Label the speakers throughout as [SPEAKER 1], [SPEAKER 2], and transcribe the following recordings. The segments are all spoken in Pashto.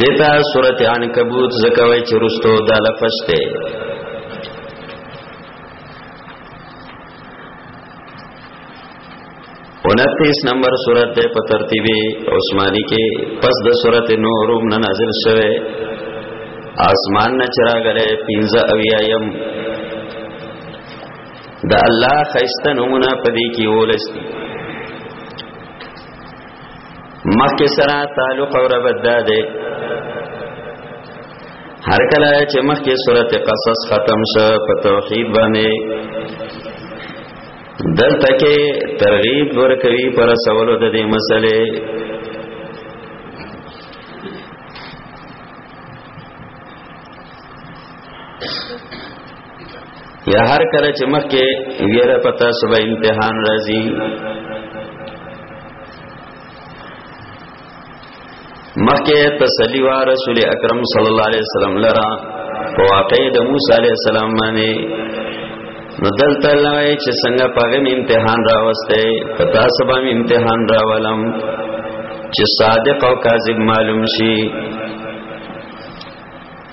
[SPEAKER 1] دیتا سورت عنکبوت زکوی چه رستو دا لفظ تے انتیس نمبر سورت دے پا ترتیب عثمانی کے پس دا سورت نوروم ننازل شوے آسمان نه چراغله پینځه اویایم د الله خیسته نمونه پدې کې ولستی مخکې سره تعلق او ربط ده ده هر کله چې مخکې صورت قصص ختم شو په توحید باندې دلته کې ترغیب ورکوي پر سوالو د دې مسلې یا هر کله چې مخکې ویره پتا سبا امتحان راځي مخکې تسلی وا رسول اکرم صلی الله علیه وسلم لرا په واقع د موسی علیه السلام باندې نو دلته لوي چې څنګه پغه امتحان راوسته پتا سبا امتحان راولم چې صادق او کاذب معلوم شي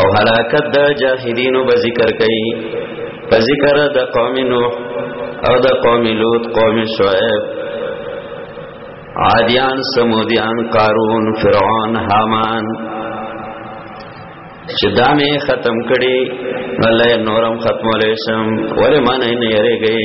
[SPEAKER 1] او هلاکت د جاهدینو به ذکر کوي په ذکر د قوم نوح او د قوم لوط قوم شعیب عادیان سمودیان قارون فرعون حامان چې دا مې ختم کړي الله نورم ختمولې شم ولې معنی نه یریږي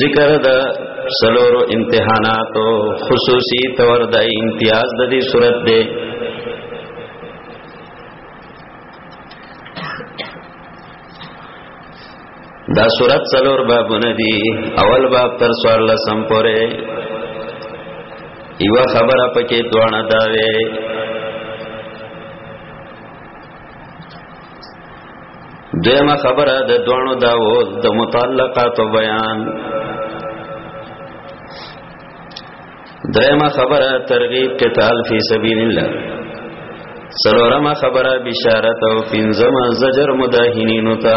[SPEAKER 1] ذکر د سلورو امتحاناتو خصوصي تور د امتیاز د دې صورت دی دا صورت سلور بابونه دي اول باب تر سوار لسم پوره یو خبره پکې دوانه داوي دیمه خبره د دوانو داو د متعلقات و بیان دریمه خبره ترغیب قتال فی سبیل الله سلورمه خبره بشارت او پنځمه زجر مداهنینو ته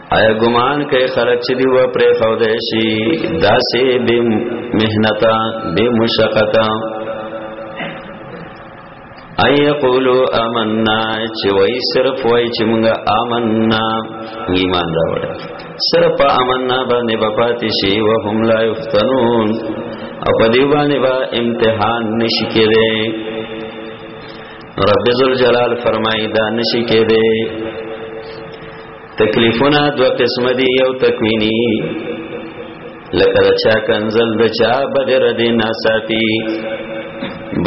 [SPEAKER 1] آیا ګمان کوي خلک چې دی و پرې خو دې شي داسې به مهنتا به مشقتا اي يقولو آمنا چې وای صرف وای چې موږ آمنا ایمان راوړ صرف آمنا باندې بپاتې شي او هم لا یفتنون او په دې باندې با امتحان نشي کېده رب ذل جلال فرمایي دا نشي کېده تکلیفونه دو قسم دی یو تکوینی لکه د چا کنزل د چا بدر دی ناساتی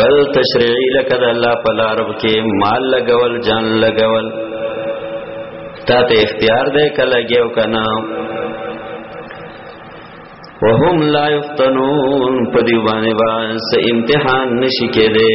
[SPEAKER 1] بل تشریعی لکه د الله په لار کې مال لګول جان لګول تا ته اختیار دی کله ګیو کنا وهم لا یفتنون په دی باندې باندې امتحان نشی کېده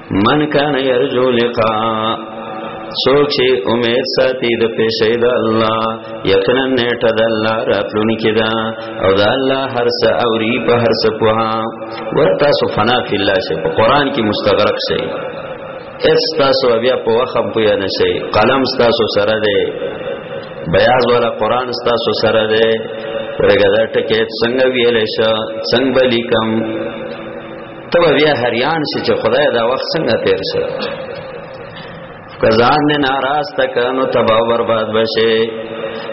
[SPEAKER 1] من کان یرجو لقاء څوک چې امید ساتي د پیسې د الله یقینا نیټه د الله راتلونکې ده او د الله هر څه اوري په هر څه پوها ورته سو فنا فی الله شه په قران کې مستغرق شي استاسو بیا په وخم پویا نشي قلم استاسو سره ده بیاض والا قران استاسو سره ده ورګه دا ټکه څنګه ویلې شه څنګه لیکم ته بیا هریان شې چې خدای دا وخت څنګه تیر شي کزان نه ناراض تک نو تباہ و برباد بشي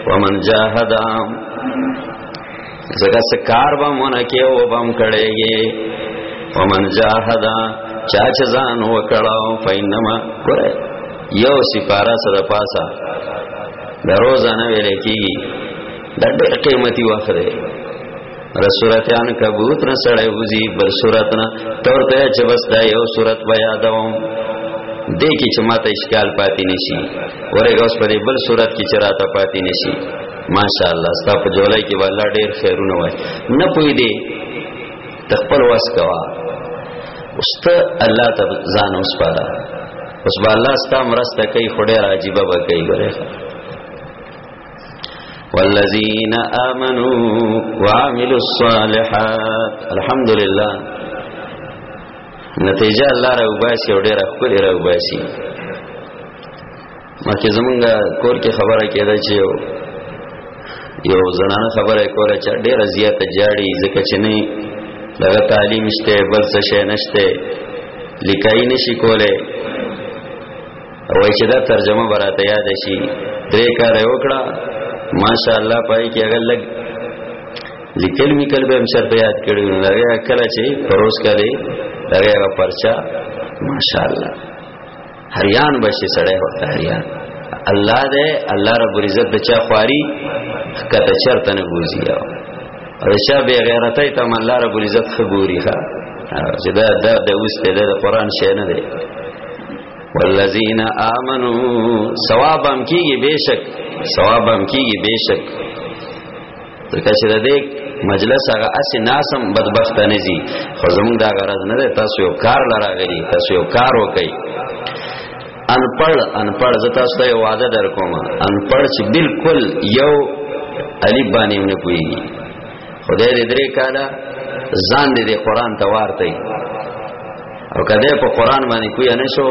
[SPEAKER 1] ومن جاهد زګه سکار به مونږ کې او بم کړيږي ومن جاهد چا چې ځان وکړاو فینما ګره یو سپارا سره پاسا د روزانه ویل کیږي د ډېر قیمتي وخت دی رسورت ان کبوت نه سړی وزي بل صورت نه تور ته چې بس دا یو صورت به یادوم دې کې چې ماته اشکال پاتې نشي ورګه اوس په دې بل صورت کې چراته پاتې نشي ماشاءالله ستا په جولای کې والله ډېر خیرونه وای نه پوي دې تخپل واس کوا اوست الله ته ځان اوس پاره اوس با الله ستا مرسته کوي خډه راجيبه به کوي ګره والذین آمنوا وعملوا الصالحات الحمدلله نتیجه الله راو باسي او ډیره خپل راو باسي مکه زمونږ کور کې خبره کېده چې یو یو زنانه خبره کوله چې ډیره زیاته جاړي ځکه چې نه دغه تعلیم شته بل څه شي نشته لیکای نشي کوله وای چې دا ترجمه براته یاد شي درې کار یو کړه ماشاء الله پای کې هغه لګ لیکل می کل به امشر په یاد کړی نو هغه کله چې پروس کړي هغه هغه پرچا ماشاء الله هریان بشي سړی وته هریان الله دې الله رب عزت د چا خواري کته چرته نه بوزي او چا به غیرتای ته الله رب عزت خبوري ها چې دا د اوس ته د قران شې نه دی والذین آمنو ثواب هم کیږي بهشک ثواب هم کیږي بهشک ځکه چې د دې مجلس هغه اسی ناسم بدبخت نه زی خو زموږ دا غرض نه ده تاسو یو کار لراغلی تاسو یو کار وکړئ ان پړ ان پړ زتا ست یو وعده در کوم ان پړ چې بالکل یو علی باندې نه کوي خدای دې درې کاله ځان دې قرآن ته وارتي او کله په قرآن باندې کوی نه شو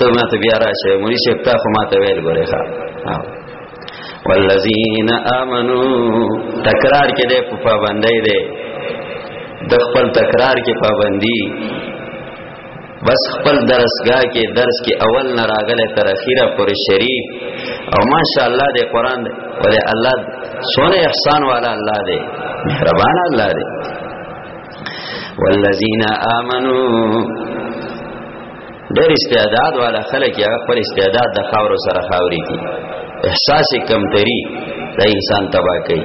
[SPEAKER 1] ته ما ته بیا راشه مونږ شپ تا خو ما ته ویل غره ښا والذین آمنو تکرار کې دې په پابندۍ دې د خپل تکرار کې پابندي بس خپل درسګاه کې درس کې اول نه راغله تر اخیره پر شریف او ماشاءالله دې قران دې ولې الله سونه احسان والا الله دې مهربان الله دې والذین آمنو ډېر استعداد والا خلک یا خپل استعداد د خاور سره خاوري کی احساس کمتری د انسان تباہ کوي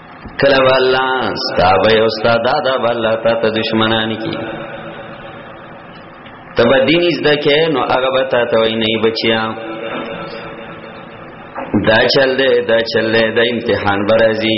[SPEAKER 1] کله والله ستابه او استاد دا والله تا ته دشمنان کی تبا دین از دکه نو هغه به تا ته وای نه بچیا دا چل دے دا چل دے دا امتحان برازی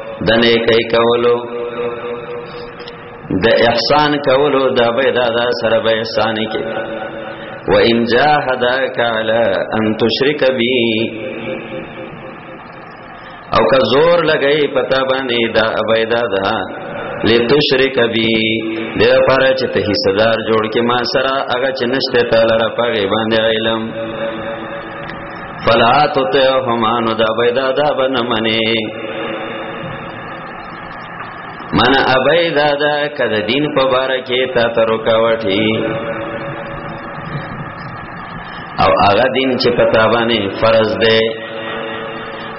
[SPEAKER 1] د نیکه کولو د احسان کولو دا به دا, دا سره به احسان کې و ان جاهداک علی ان تشرک بی او که زور لګی پتا باندې دا ابیدا دا لتشرک بی د لپاره چې ته حصدار جوړ کې ما سره هغه چې نشته تعالی را پغه باندې علم فلا تطعهما نو دا بيدا دا بن منی من ابی دادا کد دین په باره کې تا ته رکاوټي او هغه دین چې پتا باندې فرض ده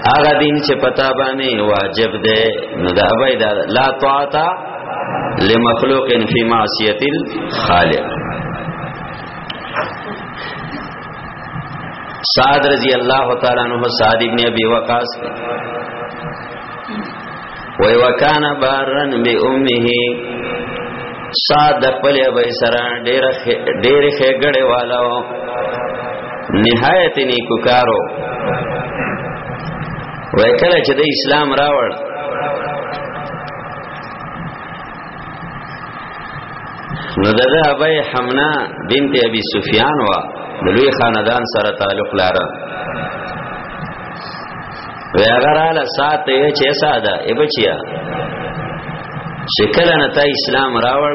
[SPEAKER 1] هغه دین چې پتا باندې واجب ده نو دا ابی دادا لا طاعت لمخلوق فی معصیت الخالق سعد رضی الله تعالی عنہ سعد ابن ابي وقاص وی وکانا بارن بی امه سعد خپل ابي سره ډېر ډېر خېګړې والو نهایت نیکو کارو وکړه چې د اسلام راوړ نو دغه ابي حمنا بنت ابي سفيان وا د لوی خاندان سره تعلق لاره ویغراله سات یې چې ساده ای بچیا شکل نه تا اسلام راوړ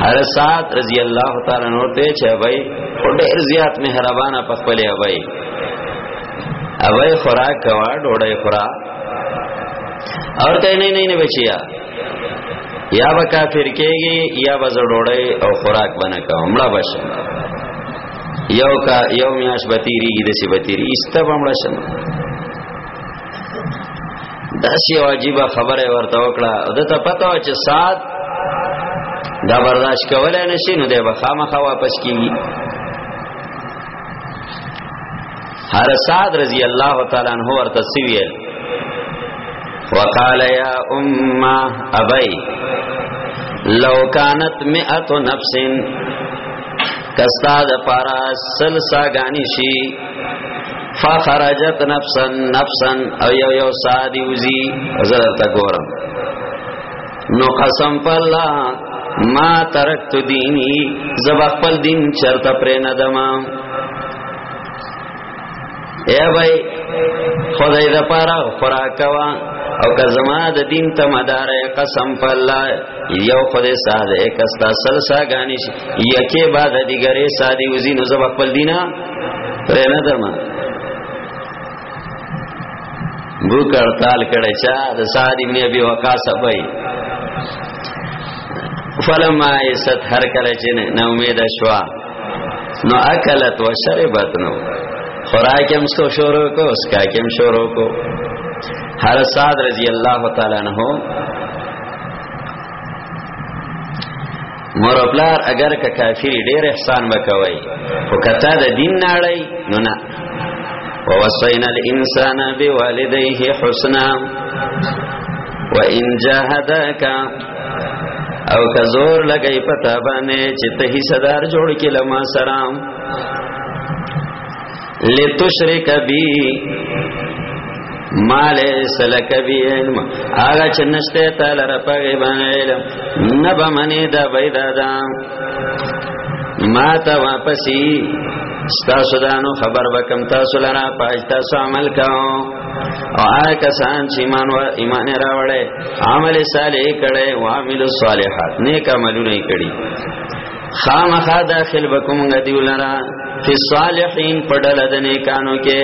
[SPEAKER 1] هر سات رضی الله تعالی نور ته چې وای او ډیر زیات مهربانه په خپل وای اوای خوراک کوا ډوړې خورا اور ته نه نه نه بچیا یا به کافر کېږي یا به زړوړې او خوراک بنه کوم مړه بشه یو کا یو میاش بتیری دسی بتیری استبم رشم داسې واجب خبره ورته وکړه او د ته پته و چې سات دا برداشت کولای نشي نو دی به خامخا واپس کیږي هر سعد رضی الله تعالی عنہ ورته سویل وقال یا امه ابي لو كانت مئه نفس کستا د پارا سلسا غانی شي فخرجت نفسا نفسا او یو یو سادی وزی زر تا ګورم نو قسم په الله ما ترکت دینی زب خپل دین چرته پر نه دما اے بھائی خدای د پاره خوراک وا او که زما د دین ته مدار قسم په الله یو خدای ساده کستا سلسا غانیش یکه بعد دیګری سادی وزینو زب خپل دینه پرې نه دم بو کړتال کړه چا د سعد ابن ابي وقاص بای فلما ایست هر کله چې نه امید شوا نو اکلت و شربت نو خوراکم سو شروع کو اس کا کم شروع کو هر سعد رضی الله تعالی عنہ مور پلار اگر که کافر ډیر احسان وکوي او کته د دین نړۍ نو نه ووصينا الانسان بوالديه حسنا وان جاهداك او که زور لګی پتا باندې چې ته حصدار جوړ کې لما سلام لتشرک بی مال سلک بی علم آغا چه نشته تالا را پاگی بان علم نبا منی دا بیدا دا ما تا واپسی ستاسو دانو خبر بکم تاسو لرا پاج تاسو عمل کاؤ او آئے کسان چی ایمان, و ایمان راوڑے عمل صالح کڑے وعمل صالحات نیک عملو نہیں کڑی خامخا داخل بکم غدیو لرا فی الصالحین پڑل دنی کانو کے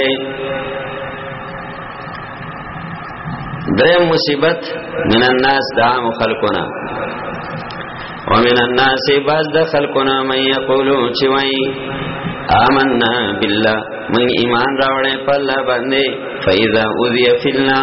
[SPEAKER 1] درم مصیبت من الناس دعام خلقنا ومن الناس باز د خلقنا من یقولو چوائی آمنا بالله من ایمان راوړې په الله باندې فاذا اوذي فی الله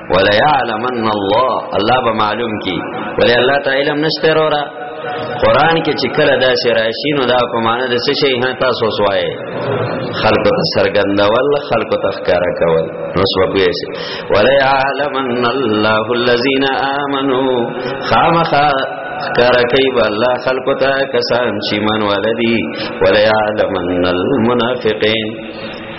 [SPEAKER 1] ولا يعلمن الله الله به معلوم کی ولا الله تعالی علم نشته رورا قران کې چې کله دا سي راشي نو دا په معنا د څه شي هه تاسو سوای خلق ته سرګندول خلق ته ښکارا کول نو سو په شي ولا يعلمن الله الذين امنوا خامخا ښکارا کوي الله خلق ته کسان چې مان ولدي ولا يعلمن المنافقين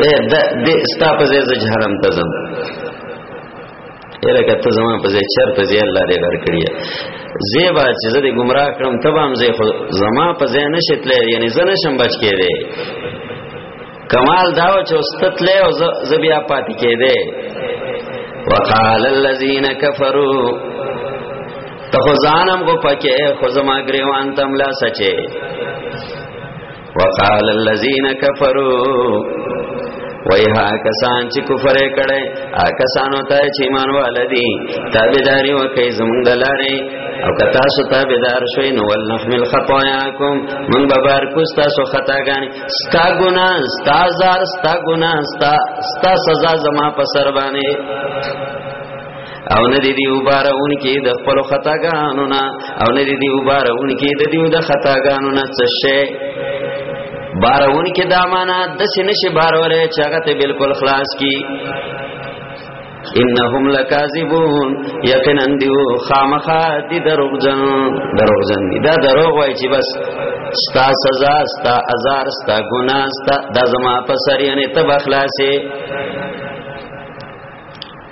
[SPEAKER 1] دې دې ستا په ځای جهنم ته ځم یره کته زما په ځای چرته ځای الله دې درکړي زیبا چې زه دې گمراه کړم تبام زه خو زما په ځای نشتلې یعنی زنه شم بچ کېده کمال داو چې واستتلې او زه بیا پاتې کېده وقال الذين كفروا ته خو ځانم کو پکې خو زما ګریوان تم لا سچې وقال الذين كفروا وای ها کسان چې کفر کړي ا کسانو ته چې ایمان والدي تابعداري وکړي زمونږ دلاره او کتا سو تابعدار شوي نو ول نحمل خطاياكم من ببار کو تاسو خطاګانی ستا ګنا ستا زار ستا ګنا ستا ستا سزا زما په سر باندې او نه دی دی وبارون کې د خپل خطاګانو نه او نه دی دی وبارون کې د دیو د خطاګانو نه څه شي بارون کې دا معنا د سینې شي بارولې چې هغه ته بالکل خلاص کی انهم لکاذبون یقینا دیو خامخا دی دروغجن دروغجن دی دا دروغ وای چې بس ستا سزا ستا ازار ستا ګنا ستا د زما په سر یعنی تب اخلاصې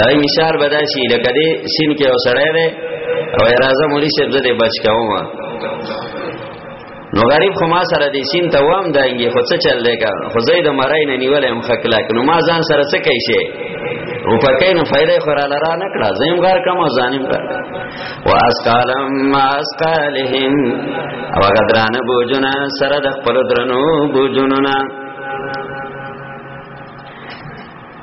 [SPEAKER 1] دا مثال بداشي لکه دې سین کې اوسړې ده او راځه مولوی صاحب زده بچ کوم نو غریب خو ما سره دې سین ته وام دانګي خو څه چل دی کا خو زید مرای نه نیولې هم خکلاک نو ما ځان سره څه کوي شي او پکې نو فائدې خورا لرا نه کړه زم غار کم او ځانم کړ واسقالم ما اسقالهم او غدران بوجنا سره د خپل درنو بوجنونه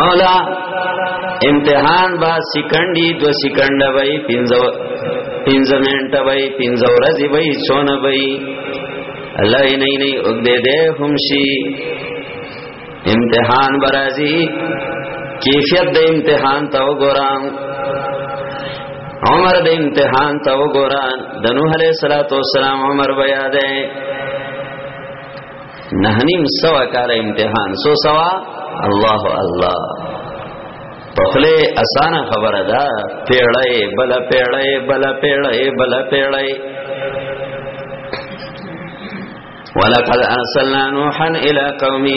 [SPEAKER 1] مولا امتحان با سیکنډي دو سیکنډ وای پینځو پینځه منټه وای پینځه ورځې وای څونه وای الله یې نه نه وګ دې دې هم شي امتحان برازي کیفیت د امتحان ته وګورم عمر د امتحان ته وګورم د نوح علیہ الصلوۃ والسلام عمر بیا ده نه نیم سوا کال امتحان سو سوا الله الله په خله اسانه خبره ده پیړای بل پیړای بل پیړای بل پیړای ولقد ارسلنا نوحا الى قومه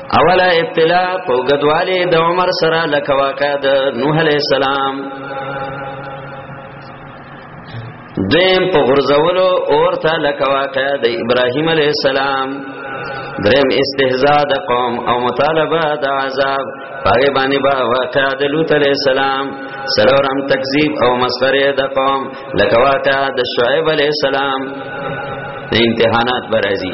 [SPEAKER 1] اوله ابتلا په غدواله د عمر سره لکه واقع د نوح علی السلام دیم په غرزولو اور ته لکه واقع د ابراهیم علی السلام دریم استهزاء د قوم او مطالبه د عذاب پای باندې با واقع د لوط علی السلام سلورم تکذیب او مسخره د قوم لکه واقع د شعیب علی السلام د امتحانات برازي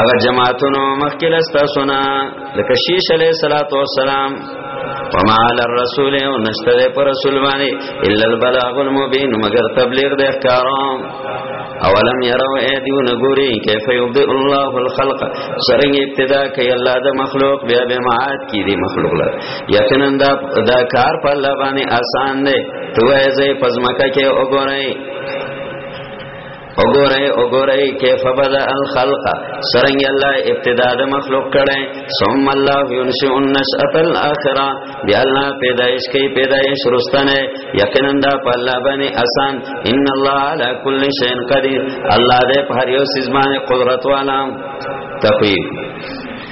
[SPEAKER 1] هغه جماعتونو مخکې لستا سنا لکه شیش علیہ الصلوۃ والسلام وما علی الرسول او نشته پر رسول باندې الا البلاغ المبین مگر تبلیغ د احکام اولم یرو ایدیون گوری کیف یبدئ الله الخلق سرنګ ابتدا کوي الله د مخلوق بیا به معاد کی دی مخلوق لا یقینا دا, دا کار په الله باندې آسان دی تو ایزه پزماکه کې وګورئ وګورئ وګورئ کیف بدا الخلق سرنګ الله ابتدا د مخلوق کړي ثم الله ينشئ النشأة الاخره بیا الله پیدائش کوي پیدائش رستنه یقینا دا په الله باندې آسان ان الله على كل شيء قدير الله دې په هر یو سیز باندې قدرت والا تخویف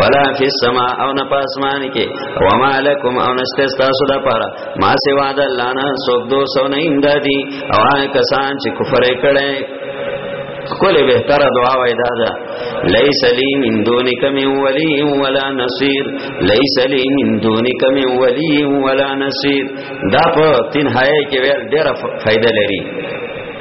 [SPEAKER 1] ولا فی السما او نه پاسمان کې وما لکم او نشته تاسو د پاره ما سوا د الله نه سوګ دو سو نه اندادي او هغه کسان چې کفر کړي کوله به تر دعا وای دا دا لیس لی من دونک من ولی ولا نصير لیس لی من دونک من ولی ولا نصير دا په تنهایی کې ډېر فائدہ لري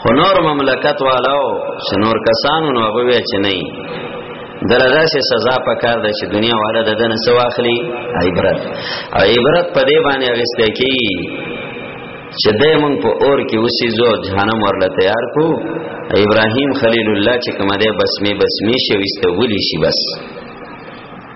[SPEAKER 1] خو نور مملکت والو چې نور کسانو نو هغه وی چې نه دردا سه سزا پکار ده چې دنیا والا د دنه سو اخلي عبرت او عبرت په دې باندې اغسته کی چې د مونږ په اور کې اوسې زو جهنم ورله تیار کو ابراهیم خلیل الله چې کومه ده بسمه بسمه شي وسته ولي شي بس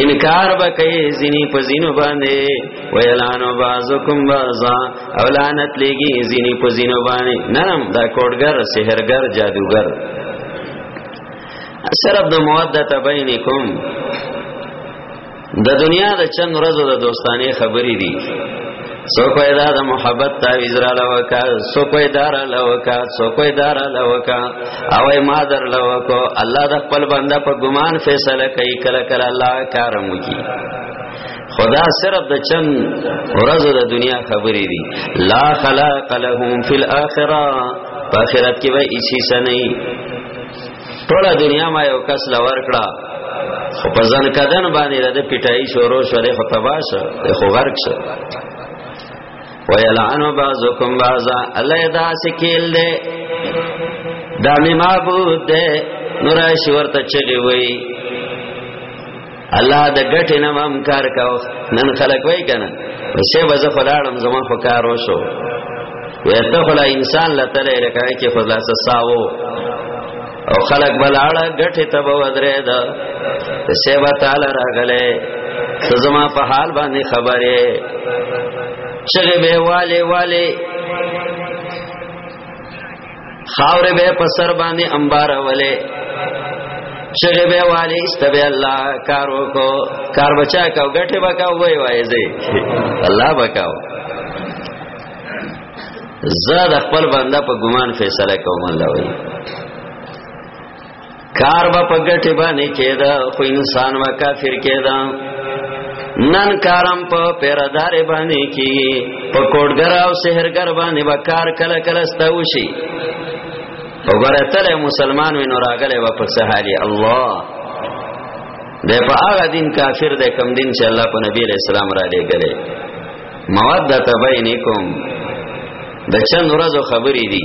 [SPEAKER 1] انکار بکې زینی په زینو باندې ویلانو بازکم بازا اولانت لګي زینی په زینو باندې نرم دا کوډګر سحرګر جادوګر شرف د مودت بینکم د دنیا د چند ورځو د دوستانه خبرې دي سو کوئی دا دا محبت تاویز را لوکا سو کوئی دار لوکا سو کوئی دار لوکا اوی ما در لوکو اللہ دا خپل بندہ پا گمان فیصلہ کئی کلا کلا اللہ کارمو کی خدا صرف د چن ورځو د دنیا خبرې دي لا خلاق لهم فی الاخره په آخرت کې به هیڅ نه ټول دنیا ما یو کس لور کړه خو په ځن کدن باندې د پټای شورو شورې خو تباش خو غرق شه ویلعنو بعضکم بعضا الله دا سکیل دے دا می معبود دے نورا شورت چگی وئی الله د ګټې نه مم کار کاو نن خلک وای کنه سه به زه فلاړم زما خو کار وشو ویته خلا انسان لته لکه کې خلاص ساو او خلک بلاړه ګټې ته به ودرې ده سه به تعالی راغله سزما په حال باندې خبره شغه به والي والي خاورې به په سر باندې انبار ولې شغه به والی استبه الله کار وکاو کار بچا کاو غټه وکاو وای وای زی الله وکاو زاد خپل بنده په ګمان فیصله کوم الله وای کار با په ګټه باندې کېدا خو انسان وا کافر کېدا نن کارم په پیردار باندې کی په کوډګر او سحرګر باندې با کار کله کله ستوشي وګوره تل مسلمان وینو راغله و په سهالي الله د په هغه دین کافر د کم دین چې الله په نبی علیہ السلام را لګلې مودت بینکم د چند ورځو خبرې دي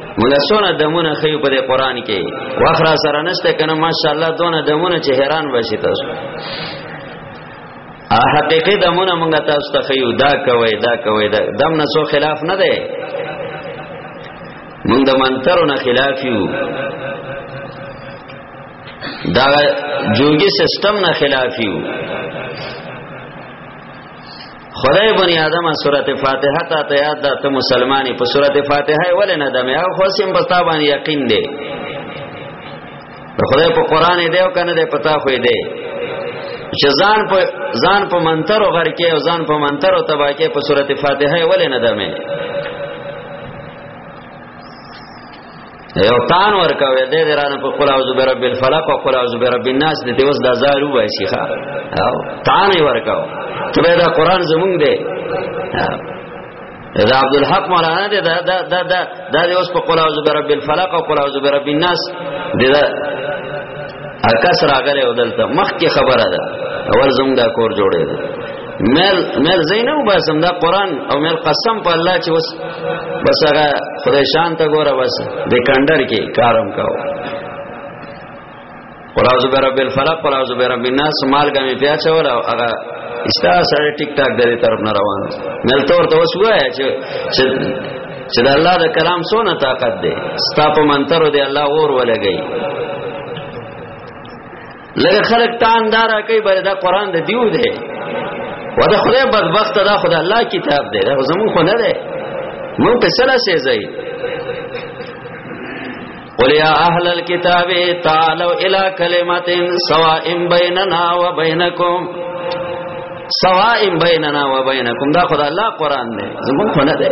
[SPEAKER 1] مولا سونه دمونه خيو په قرآن کې واخره سره نشته کنه ماشاءالله دونه دمونه چې حیران بشي تاسو ا حقيقي دمونه مونږ تاسو ته خيو دا کوي دا کوي دا دم نه سو خلاف نه ده مونږ د منترو نه خلاف یو دا جوګي سیستم نه خلاف یو خدای بنی آدم سورته فاتحه ته ته یاد ده ته مسلمانې په سورته فاتحه ولې نه دمه او خو سیم پتا باندې یقین دی خدای په قران دی او کنه دی پتا خو دی چې ځان په ځان په منتر او غر کې او ځان په منتر او تبا کې په سورته فاتحه ولې نه دمه یو تان ورکاوه دې درانه په قل اعوذ برب الفلق او قل اعوذ برب الناس دې اوس د زارو وای شيخه او تان ورکاو ته دا قران زمونږ دې دا عبد الحق مولانا دې دا دا دا دا دا اوس په قل اعوذ برب الفلق او قل اعوذ برب الناس دې دا اکس راغله ودلته مخ کې خبره ده اول زمونږ دا کور جوړې ده مېر مېر زینو باسم دا قران او مېر قسم په الله چې وس بس هغه خدای شان ته ګوره بس د کندر کې کارم کاو قراز برب الفلق قراز برب الناس مالګه می پیاچ ولا هغه استا سره ټیک ټاک د دې طرف نه روان مېل تور ته وس وای چې چې د الله د کلام سونه طاقت دی ستا په منترو دی الله اور ولګي لکه خلک تان دارا کوي بل دا قران د دیو دی و دا خدای بدبخت دا خدای الله کتاب دی دا زمون خو نه دی مون په سره شي زئی قل یا اهل الكتاب تعالوا الى كلمه سواء بيننا وبينكم سواء بيننا وبينكم دا خدای الله قران دی زمون خو نه دی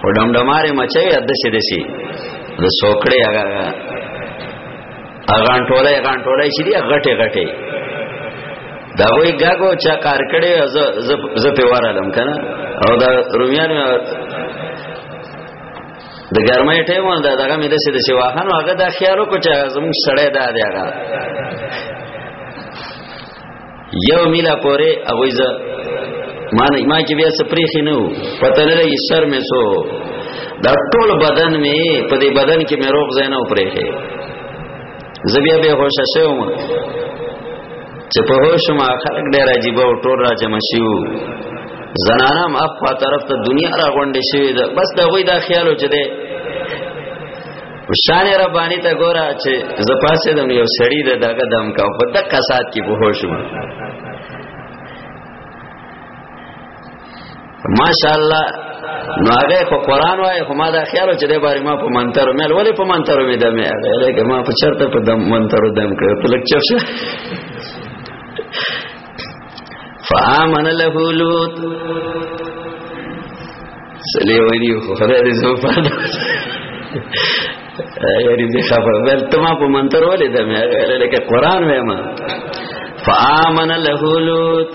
[SPEAKER 1] او ډمډماره مچوي دسه دسه د سوکړې هغه اغان ټوله اغان ټوله شي دی غټه غټه دا وای ګاګو چا کار کړي ز ز په واره لم کنه او دا رومیان د ګرمۍ ټیم دا دغه مې د سې د سې واهن هغه دا خیالو کو چې زموږ سړی دا دی هغه یو میلا پورې هغه ځ ما نه ما کې بیا سپریخي نه وو پته نه لګي سر مې سو دا ټول بدن می په دې بدن کې مې روغ زینه پرې کې زبیا به هوش شوم چې په هوش ما خلک ډېر عجیب او ټول را جمع شیو زنانم اپ په طرف ته دنیا را غونډې شوې ده بس دا وای دا خیالو چې ده شان ربانی ته ګورا چې زپاسه دم یو سړی د دغه دم کا په دغه سات کې په هوښ وو ماشاءالله نو هغه خو قران وای خو ما دا خیال چې د باري ما په منتر مل ولې په منتر مې دمه هغه لکه ما په چرته په دم منتر دم کړ په لکه چفشه فآمن له لوط سلی ویلی خو خدای دې زو پاده یاري به خبر ول ته ما په منتر ولې ده مې لکه قران وایم فآمن له لوط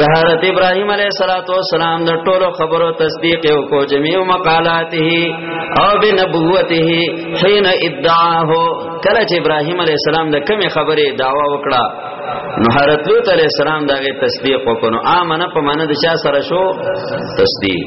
[SPEAKER 1] د حضرت ابراهيم عليه صلوات و سلام د ټولو خبرو تصدیق او کو جميع مقالاته او بنبوته حين ادعاه کله چې ابراهيم عليه السلام د کومه خبره داوا وکړه نو حضرت لوط عليه السلام دغه تصدیق وکړو امنه په معنی د چا سره شو تصدیق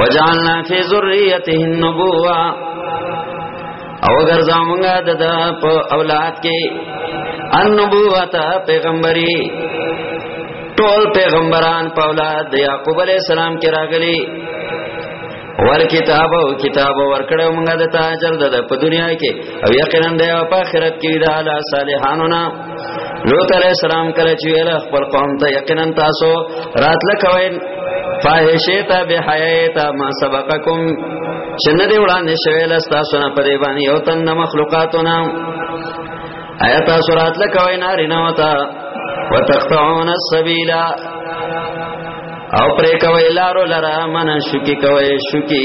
[SPEAKER 1] وجعلنا فی ذریته النبوه او ګرځا مونږه د په اولاد کې النبوت پیغمبري ټول پیغمبران په اولاد د یعقوب علی السلام کې راغلي ور کتاب او کتاب ورکړو موږ د تاجر د په دنیا کې او یقینا د په آخرت کې د اعلی صالحانو نه لوط علیہ السلام کله چې ویل خپل قوم ته یقینا تاسو راتل کوي فاحشه ته به حیات ما سبقکم شنه دی وړاندې شوی لستا سونه په دی باندې یو تن مخلوقاتنا آیا تاسو راتل کوي نارینه وتا وتقطعون السبیل او پرې کوي لارو لرا من شکی کوي شکی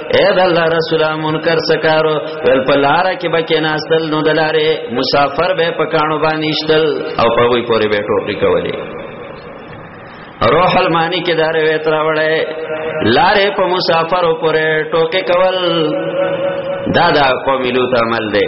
[SPEAKER 1] اے د الله رسول منکر سکارو ول په لار کې بکې ناستل نو دلاره مسافر به پکانو باندې شتل او په وی پورې به ټوپی کولې روح المانی کې دا روایت راوړې لارې په مسافر پورې ټوکې کول دا دا قوم لوط عمل دی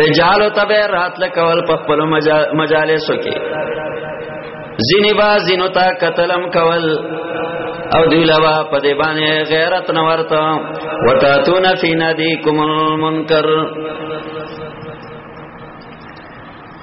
[SPEAKER 1] رجال او تبع راتل کول په خپل مجالسو کې زینی با زینو تا قتلم کول او دی لوا په دې باندې غیرت نه ورته وتاتون فی نادیکم المنکر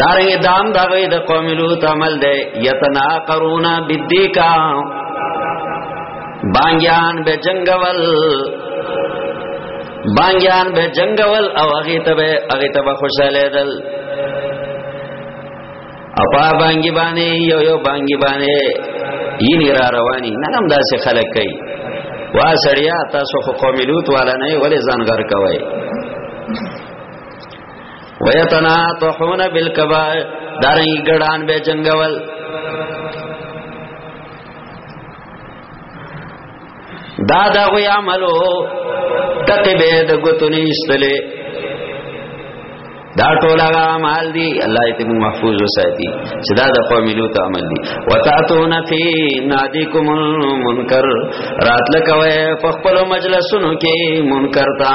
[SPEAKER 1] دارنګ دام دغه د قوم لوط عمل دی یتنا قرونا بدیکا بانګیان به جنگول بانګیان به جنگول او هغه ته به هغه ته به خوشاله دل اپا بانګی باندې یو یو بانګی باندې یې نه را رواني نن هم داسې خلک کوي وا سړیا تاسو خو قوم لوط والا نه ولې ځان غر کوي ويتناطحون بالكبائر دارنګ ګډان به جنگول دا دا غوی عملو تقی به د ګوتونی استلې دا ټول هغه اعمال دي الله دې موږ محفوظ وساتي چې دا د قوم لوط عمل دي وتاتون فی نادیکم المنکر راتلکوي په خپل مجلسونو کې منکر تا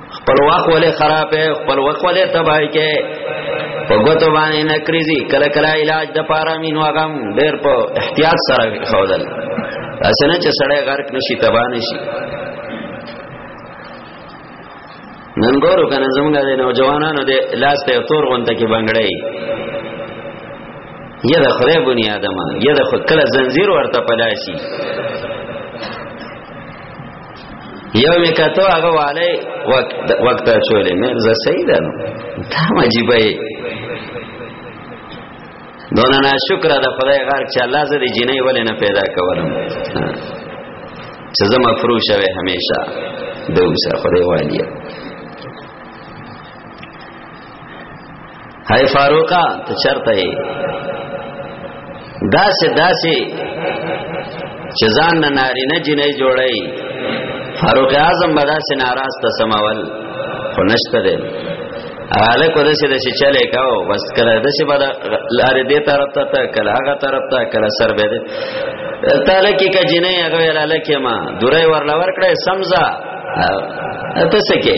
[SPEAKER 1] خپل وخت ولې خرابې خپل وخت ولې تباہی کې په ګوتو باندې نکریزي کله کله علاج د پاره مين وغم ډېر په احتیاط سره خودل اسنه چې سړی غرق نشي تباہ نشي نن ګورو کنه زمونږ د نوجوانانو د لاس ته تور غونډه کې بنگړې یا د خدای بنی آدم یا د خپل زنجیر ورته پلاشي یو می کتو هغه والی وخت چولې مې زه صحیح ده نو دا مجيبه دونه نه شکر ده خدای غار چې الله زه دې جنې ولې نه پیدا کولم چې زه مفروش وې هميشه دوسه خدای والیا هاي فاروقا ته چرته یې داسې داسې چې ځان نه نارینه جنې جوړي فاروق اعظم به داسې ناراض ته سماول خو نشته دی حاله کو دسه دسه چلے کاو بس کله دسه بد لارې دې طرف ته ته کله هغه طرف ته کله سر به دې تعالی کې کا جنې هغه ویل لکه ما دورې ورلور کړې سمزا ته سکه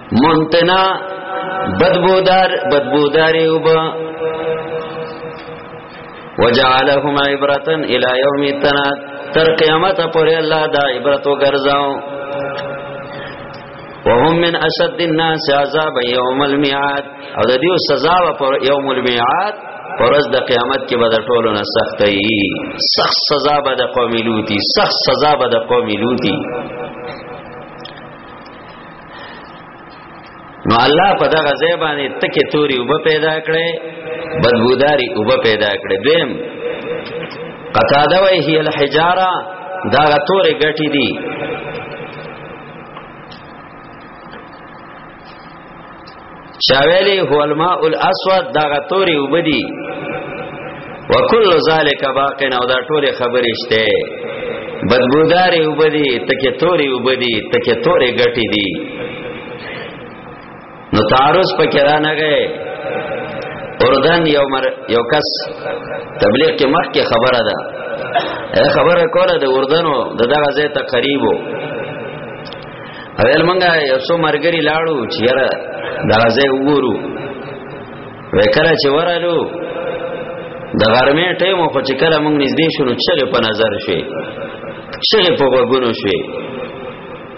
[SPEAKER 1] منتنا بدبودار بدبودار یوب وجعلهم عبرة الى يوم التناد تر قیامت پورې الله دا عبرت وګرځاو وهم من اشد الناس عذاب يوم الميعاد او د دې سزا پر يوم الميعاد پرز د قیامت کې به د ټولو نه سخت وي سخت سزا به د قوم لوتی سخت سزا به د قوم لوتی نو الله په دغه ځای باندې تکه توري وب پیدا کړي بدبوداري وب پیدا کړي دیم قطاده وی هی الحجاره دا تورې غټي دي شاویلی هو الماء الاسود دا غتوري وبدي وکل ذالک باقین او دا ټول خبرې شته بدبودارې وبدي تکه توري وبدي تکه توري غټي دي نو تعارض پکې را نه غي اردن یو مر یو کس تبلیغ کې مخ کې خبره ده خبره کوله د اردن او دغه ځای ته قریبو اویل مونږه یو څو مرګري لاړو چې یاره دا ځای وګورو وکړه چې ورالو د غرمې ټیم خو چې کله مونږ نږدې شو نو چغه په نظر شوې چغه په وګونو شوې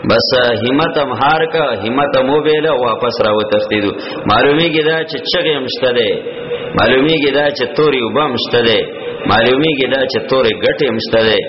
[SPEAKER 1] بس همت هم هار کا همت مو ویله واپس راو تختیدو معلومی گدا چې چغه مشته ده معلومی گدا چې توري وبم مشته ده معلومی گدا چې توري ګټه مشته ده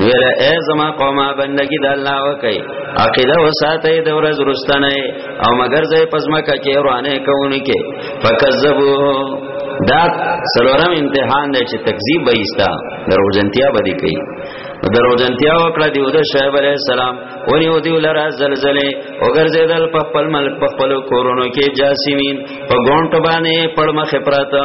[SPEAKER 1] ویره ای زما قومه بندگی د الله وکي عقیده وساته د ورځ رستنه او مگر زې پزما کا کې ورانه کوونکې فکذبو دا سلورم امتحان دی چې تکذیب به ایستا دروژنتیا به دی کوي دروژنتیا وکړه دی د شعیب علی السلام ونی او دی لرا زلزلې وګرځیدل په خپل ملک په خپل کورونو کې جاسمین په ګونټ باندې پړمخه پراته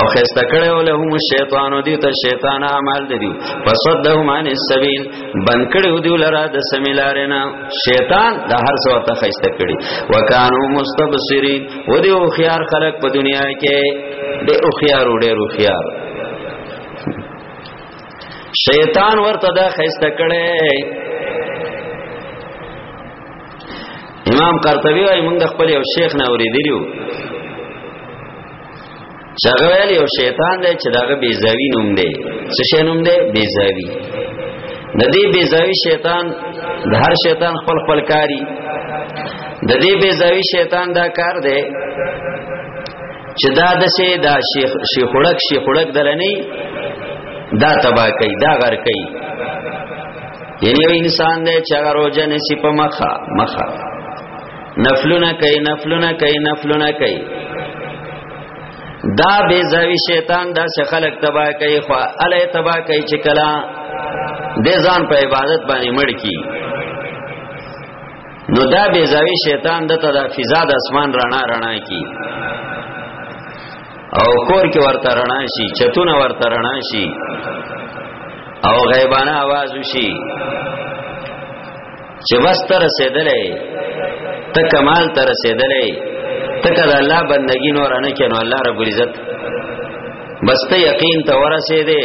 [SPEAKER 1] او خسته کړي ولهم الشیطان دی ته شیطان اعمال دی فصدهم عن السبيل بن کړي دی لرا د سمیلارینا شیطان د هر څه ورته خسته کړي وکانو مستبصرین و دی او خيار خلق په دنیا کې د او خيار وړي رو خيار شیطان ورته دا خسته کړي امام قرطبي وايي موږ خپل یو شیخ نه اوریدلیو څنګه ویل یو شیطان دی چې داغه بیزاوی نوم دی څه شی نوم دی بیزاوی د دې بیزاوی شیطان د هر شیطان خپل خپل کاری د دې بیزاوی شیطان دا کار دی چې دا د سه دا شیخ شیخړک شیخړک دلنی دا تبا کوي دا غر کوي یعنی انسان دی چې هغه روزنه سی په مخه مخه نفلونه کوي نفلونه کوي نفلونه کوي دا بے زاوی شیطان دا سه خلق تبا کوي خو الی تبا کوي چې کلا د ځان په عبادت باندې مړ کی نو دا بے زاوی شیطان دته دا فضا د اسمان رڼا رڼا کی او کور کې ورته رڼا شي چتونه ورته رڼا شي او غیبانه आवाज وشي چې بس تر رسیدلې ته کمال تر رسیدلې ته کله الله بندگی نور نه کینو الله رب عزت بس ته یقین ته ورسېدې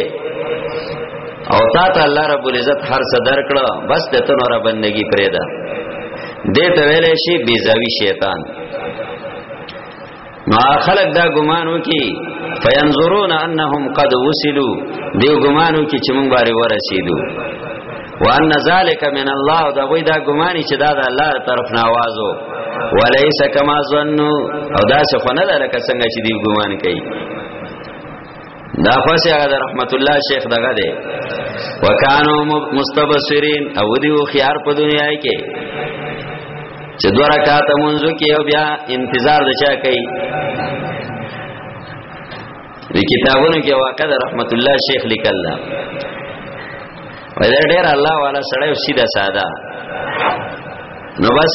[SPEAKER 1] او تا ته الله رب عزت هر څه درکړه بس ته ته نور بندگی پرې ده دې ته ویلې شي بیزاوی شیطان نو خلق دا ګمانو کی فینظرون انهم قد وصلوا دیو ګمانو کی چې مونږ باندې ورسیدو وان ذالک من الله دا وای دا ګمانی چې دا د الله طرف نه आवाजو ولیس کما ظنوا او دا څه خنه ده لکه څنګه چې دی ګمان کوي دا پس هغه د رحمت الله شیخ دغه دی وکانو مستبصرین او دیو خيار په دنیا کې چې دوه رکعات منځ کې او بیا انتظار د چا کوي د کتابونو کې واقع د رحمت الله شیخ لیکل دا وایي ډېر الله والا سره سیده ساده نو بس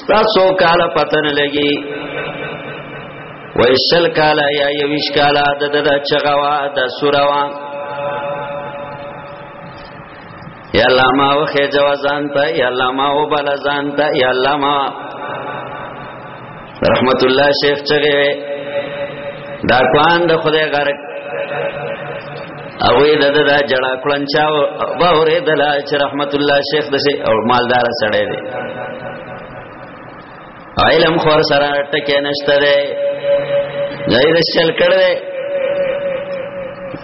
[SPEAKER 1] ستاسو کاله پتن لګي ویشل کاله یا یویش کاله د د چغوا د سوروا یا الله ما وخه جوازان ته یا الله ما وبل ځان ته یا الله ما رحمت الله شیخ چغه دا کوان د خدای غرق او د د دا جړه کړن چا و اورې د لا چې رحمت الله شیخ د سي او مالدار سړی دی علم خور سره ټکه نشته دی ځای د چل کړ دی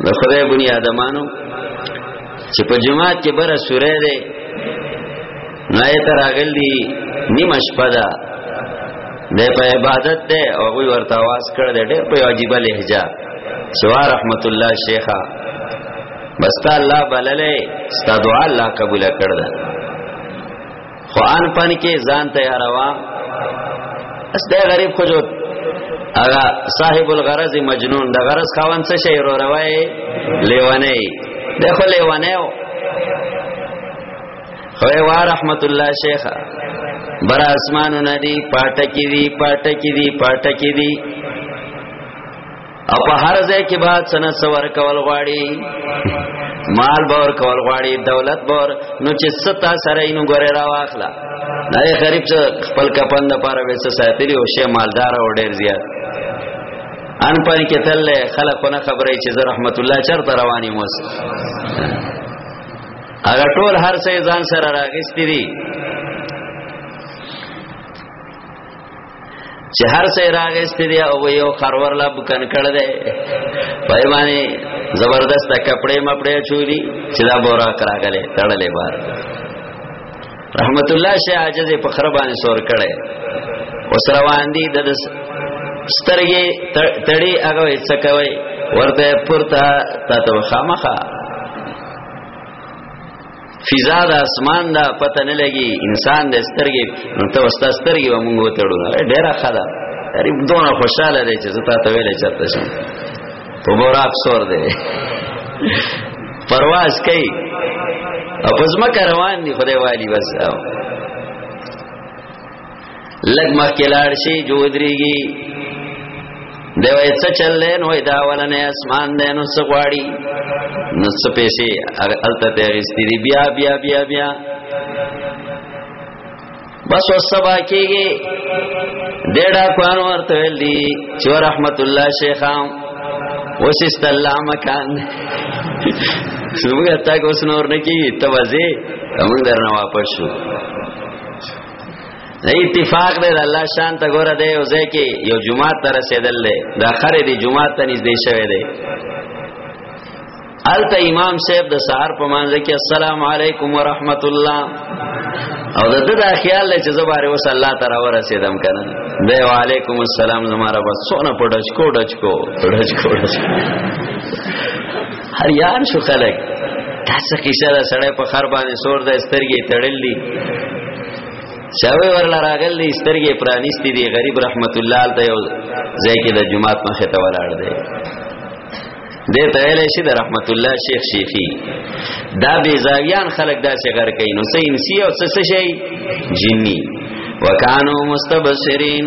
[SPEAKER 1] د خدای بنی ادمانو چې په جماعت کې بره سورې دی نه یې تراغل دي نیمه شپه ده د په عبادت ده او غوی ورته आवाज کړ دې ډېر په عجیب لهجه سوا رحمت الله شیخا بستا الله بللې ستا دعا الله قبول کړ ده خو ان پن کې ځان ته روا اس دې غریب خو جو اغا صاحب الغرض مجنون د غرض خاون څه شی رو روای لیوانه دی خو لیوانه خوی وا رحمت الله شیخ بر اسمانو ندی پاټکی دی پاټکی دی پاټکی دی او په هر ځای کې بعد سنه سور کول غواړي مال باور کول غواړي دولت باور نو چې ستا سره یې نو ګره را واخلا نه غریب څه خپل کپند پاره وسه ساتلی او شه مالدار او ډیر زیات ان پای کې تل خلکونه خبرې چې زه رحمت الله چرته رواني موس هغه ټول هر څه ځان سره راغستې دي چې هر څه راغستې دي او یو خرور لا بکن کړه ده په باندې زبردست کپڑے مپڑے چولی چې دا بورا کراغله تړلې بار رحمت الله شه عاجز په خره باندې سور کړي اوس روان دي د سترګې تړي هغه څه کوي ورته پورته تاسو خامخه فضا د اسمان دا پته نه لګي انسان د سترګې نو ته وستا سترګې به مونږ وتړو ډیره خدا غریب دونه خوشاله دی چې زتا ته ویلې چرته شم په براق سور دی پرواز کوي او پزما روان دي خدای والی بس لګ مخ کې لاړ شي جو دريږي دی وای څه چل دی نو دا ولنې اسمان دی نو څه غواړي نو څه پیسې الته ته رستی دی بیا بیا بیا بیا بس وسبا کېږي ډېډا کوان ورته ویل دي چې رحمت الله شیخام وسست الله مکان څنګه تا کو سنور نه کی توازه موږ درنه واپس شو د اتفاق دی د الله شان ته ګوره دی او ځکه یو جمعه ته رسیدل دی دا خره دی جمعه ته نږدې شوی دی الته امام صاحب د سحر په مانځ کې السلام علیکم ورحمت الله او د دې دا خیال چې زباره وس الله تعالی ورسیدم کنه دی وعلیکم السلام زماره بس سونه پډچ کو ډچ کو ډچ کو ډچ هریان شو خلک تاسو کې سره سړی په خر باندې سور د سترګې تړلې چاوي ورلا راغل دي سترګې پرانیستي دي غریب رحمت الله ته یو ځای کې د جمعات مخه ته ولاړ دی دې ته ویل شي د رحمت الله شیخ شیخی دا بی زاویان خلق دا څه غر کوي نو سې انسی او څه شي جنی وکانو مستبصرین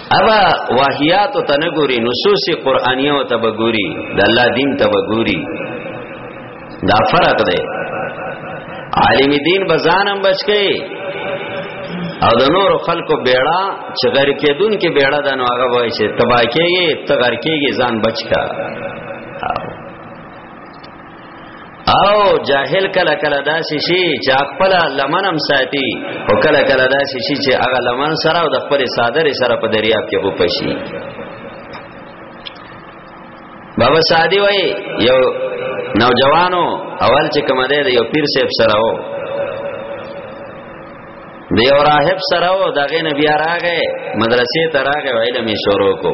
[SPEAKER 1] اما واهیات ته نه ګوري نصوص قرآنیه ته به ګوري د الله دین ته به ګوري دا فرق دی عالم دین بزانم بچکی او د نور خلکو بیړه چې غر کېدون کې بیړه د نو هغه وای چې تبا کېږي تغر کېږي ځان بچکا او جاهل کله کله داسې شي چې خپل لمنم ساتي او کله کله داسې شي چې هغه لمن سره او د خپل صادره سره په دریاب کې غوپشي بابا سادی وای یو نوجوانو اول چې کوم دی یو پیر صاحب سره وو د یو راهب سره وو دغه نبی راغې مدرسې ته راغې علم یې شروع کو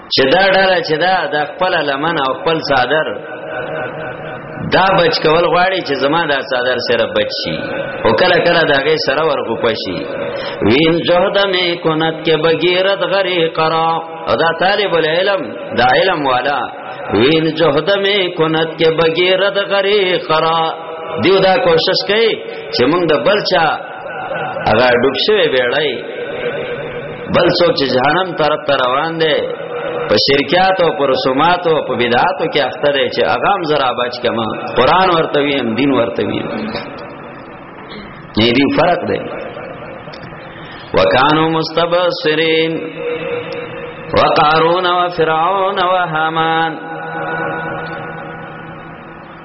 [SPEAKER 1] چې دا ډله چې دا د خپل لمن او خپل صادر دا بچ کول غواړي چې زما دا صادر سره بچ شي او کله کله دا غي سره ورغو پشي وین جهد می کونت کې بغیرت غری قرا او دا طالب العلم دا علم والا وین جهد می کونت کې بغیرت غری قرا دیو دا کوشش کوي چې موږ د بلچا هغه ډوب شوی بیړای بل څوک چې جهنم طرف ته روان دی په شرکیات او پر رسومات او په بدعاتو کې اخته دی چې اغام زرا بچ کما قران ورته ویم دین ورته ویم نه دی فرق دی وکانو مستبصرین وقارون وفرعون وهامان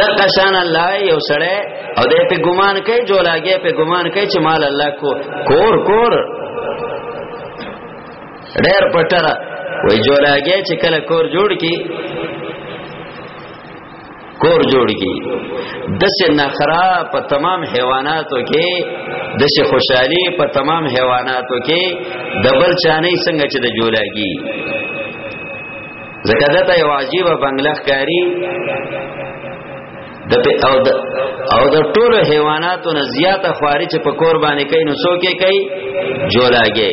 [SPEAKER 1] دغه شان الله یو سړی او دې په ګمان کوي جو لاګي په ګمان کوي چې مال الله کو کور کور ډېر پټر وای جو لاګي چې کله کور جوړ کی کور جوړ کی دسه نخرا په تمام حیواناتو کې دسه خوشحالي په تمام حیواناتو کې دبل چانه څنګه چې د جولاګي ځکه دا یو عجیب بنگله ښکاری د او د او د ټولو حیواناتو نه زیاته خواري چې په کور باندې کوي نو څوک یې کوي جولاګي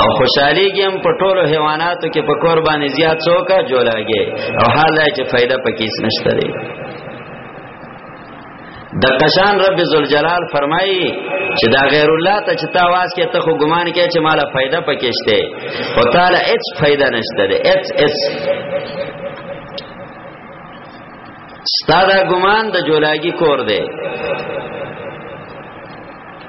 [SPEAKER 1] او خوشحالي کې هم په ټولو حیواناتو کې په کور باندې زیات څوک جولاګي او حال چې فائدہ پکې نشته د قشان رب ذوالجلال فرمایي چې دا غیر الله ته چې تا واس کې ته خو ګمان کې چې مالا فائدہ پکېشته او تعالی هیڅ فائدہ نشته ده هیڅ هیڅ ستاده ګمان د جولاګي کور دی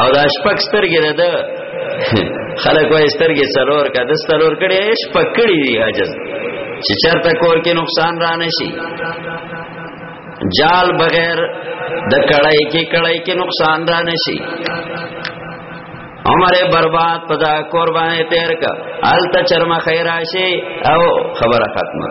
[SPEAKER 1] او دا شپک سترګې ده ده خلک وای سترګې څلور کا د څلور کړي شپک کړي دی حاجز چې چرته کور کې نقصان را نشي جال بغیر د کړای کې کړای کې نقصان را نشي عمر برباد پدا قربانه تیر کا حالت چرما خیراشی او خبره ختمه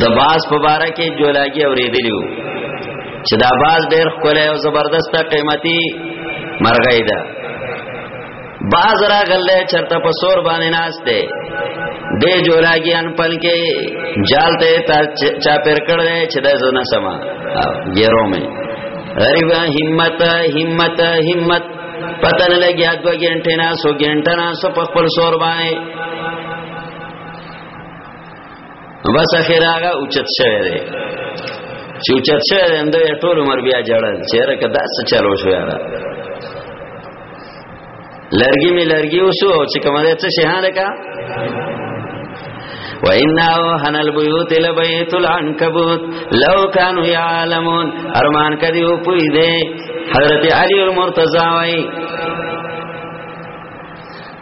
[SPEAKER 1] د باز په باره کې جولاګي اوریدلیو چې دا باز ډېر خولای او زبردست قیمتي مرغۍ ده باز را غلې چرته په سور باندې ناس ده دې جولاګي ان پل کې جالته تا چا پیر کړل چې دا زونه سما ګیرو مې غریبا همت همت همت پتن لګیا دو ګنټه نه سو ګنټه نه سو په خپل سور باندې بس اخر هغه اوچت شوی دی چې اوچت شوی دی نو ټول عمر بیا جړل چیرې کدا څه چلو شو یاره لرګي می لرګي وسو چې کوم دې څه شه لکه وَإِنَّهُ هَنَ الْبُيُوتِ لَبَيْتُ الْعَنْكَبُوتِ لَوْ كَانُوا يَعْلَمُونَ ارمان کدی او پوی دے حضرت علی المرتضی وای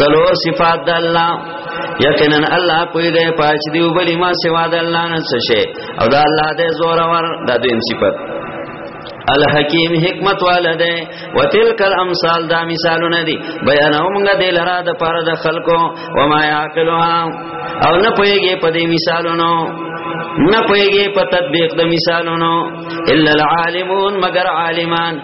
[SPEAKER 1] څلور صفات د الله یقینا الله پوی دی پاچ دی وبلی ما سوا د الله نه څه شي او د الله د زور ور د دویم صفت الحکیم حکمت والده وتلک الامثال دا مثالونه دي بیانوم غ د لرا د پر د خلکو و ما یاکلها او نه پویږي په دې مثالونو نه پویږي په تطبیق د مثالونو الا العالمون مگر عالمان